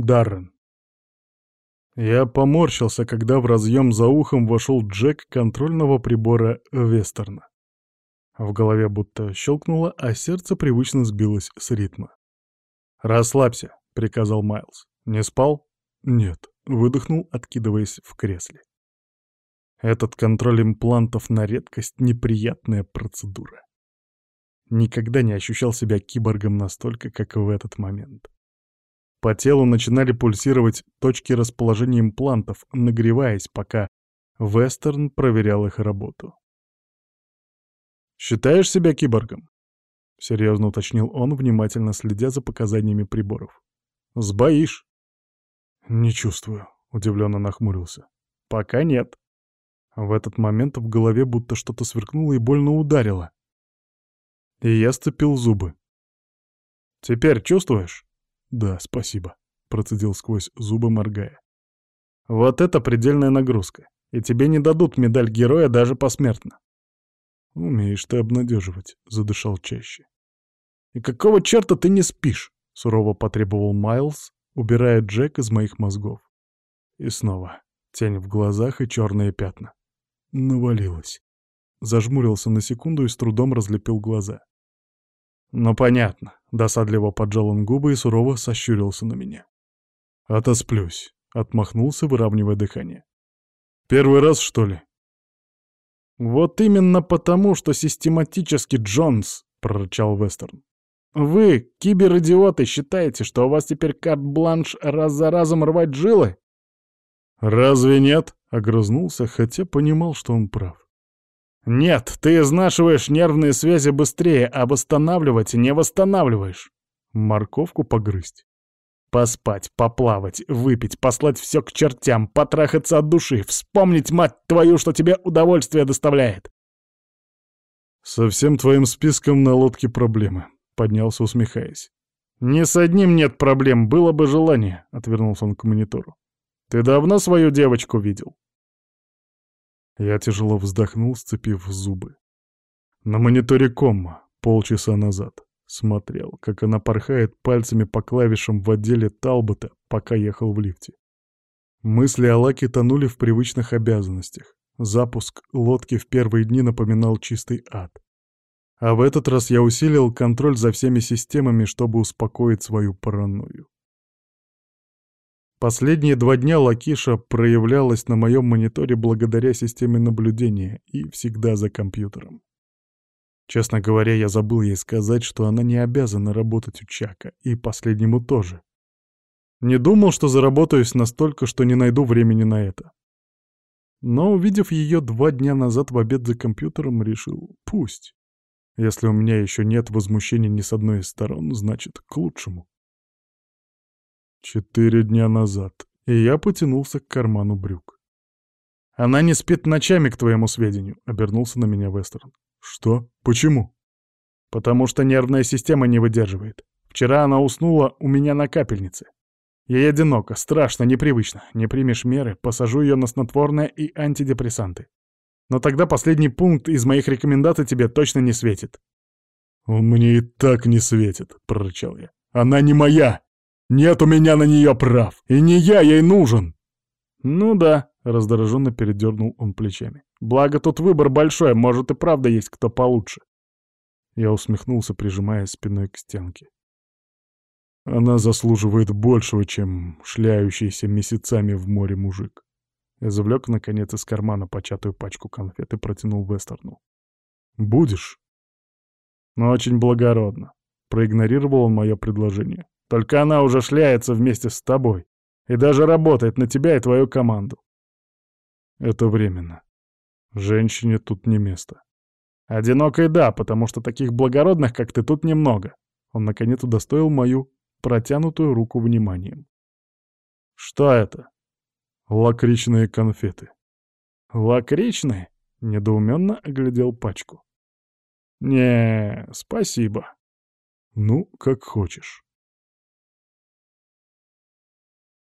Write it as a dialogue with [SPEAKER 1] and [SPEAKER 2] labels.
[SPEAKER 1] Даррен. Я поморщился, когда в разъем за ухом вошел Джек контрольного прибора Вестерна. В голове будто щелкнуло, а сердце привычно сбилось с ритма. «Расслабься», — приказал Майлз. «Не спал?» «Нет», — выдохнул, откидываясь в кресле. Этот контроль имплантов на редкость — неприятная процедура. Никогда не ощущал себя киборгом настолько, как в этот момент. По телу начинали пульсировать точки расположения имплантов, нагреваясь, пока Вестерн проверял их работу. «Считаешь себя киборгом?» — серьезно уточнил он, внимательно следя за показаниями приборов. «Сбоишь?» «Не чувствую», — удивленно нахмурился. «Пока нет». В этот момент в голове будто что-то сверкнуло и больно ударило. И я сцепил зубы. «Теперь чувствуешь?» «Да, спасибо», — процедил сквозь зубы, моргая. «Вот это предельная нагрузка, и тебе не дадут медаль героя даже посмертно». «Умеешь ты обнадеживать», — задышал чаще. «И какого черта ты не спишь?» — сурово потребовал Майлз, убирая Джек из моих мозгов. И снова тень в глазах и черные пятна. Навалилось. Зажмурился на секунду и с трудом разлепил глаза. «Ну, понятно», — досадливо поджал он губы и сурово сощурился на меня. «Отосплюсь», — отмахнулся, выравнивая дыхание. «Первый раз, что ли?» «Вот именно потому, что систематически Джонс», — прорычал Вестерн. «Вы, киберидиоты, считаете, что у вас теперь карт-бланш раз за разом рвать жилы?» «Разве нет?» — огрызнулся, хотя понимал, что он прав. «Нет, ты изнашиваешь нервные связи быстрее, а восстанавливать не восстанавливаешь. Морковку погрызть. Поспать, поплавать, выпить, послать все к чертям, потрахаться от души, вспомнить, мать твою, что тебе удовольствие доставляет». «Со всем твоим списком на лодке проблемы», — поднялся, усмехаясь. «Ни с одним нет проблем, было бы желание», — отвернулся он к монитору. «Ты давно свою девочку видел?» Я тяжело вздохнул, сцепив зубы. На мониторе комма полчаса назад. Смотрел, как она порхает пальцами по клавишам в отделе Талбота, пока ехал в лифте. Мысли о Лаке тонули в привычных обязанностях. Запуск лодки в первые дни напоминал чистый ад. А в этот раз я усилил контроль за всеми системами, чтобы успокоить свою паранойю. Последние два дня Лакиша проявлялась на моем мониторе благодаря системе наблюдения и всегда за компьютером. Честно говоря, я забыл ей сказать, что она не обязана работать у Чака, и последнему тоже. Не думал, что заработаюсь настолько, что не найду времени на это. Но, увидев ее два дня назад в обед за компьютером, решил — пусть. Если у меня еще нет возмущения ни с одной из сторон, значит, к лучшему. Четыре дня назад. И я потянулся к карману брюк. «Она не спит ночами, к твоему сведению», — обернулся на меня Вестерн. «Что? Почему?» «Потому что нервная система не выдерживает. Вчера она уснула у меня на капельнице. Ей одиноко, страшно, непривычно. Не примешь меры, посажу ее на снотворное и антидепрессанты. Но тогда последний пункт из моих рекомендаций тебе точно не светит». «Он мне и так не светит», — прорычал я. «Она не моя!» Нет у меня на нее прав, и не я ей нужен!» «Ну да», — раздраженно передернул он плечами. «Благо тут выбор большой, может и правда есть кто получше». Я усмехнулся, прижимая спиной к стенке. Она заслуживает большего, чем шляющийся месяцами в море мужик. Извлек, наконец, из кармана початую пачку конфет и протянул Вестерну. «Будешь?» «Но очень благородно», — проигнорировал он мое предложение. Только она уже шляется вместе с тобой и даже работает на тебя и твою команду. Это временно. Женщине тут не место. Одинокой да, потому что таких благородных, как ты, тут немного. Он наконец удостоил мою протянутую руку вниманием. Что это? Лакричные конфеты. Лакричные? Недоуменно оглядел пачку. Не, спасибо. Ну, как хочешь.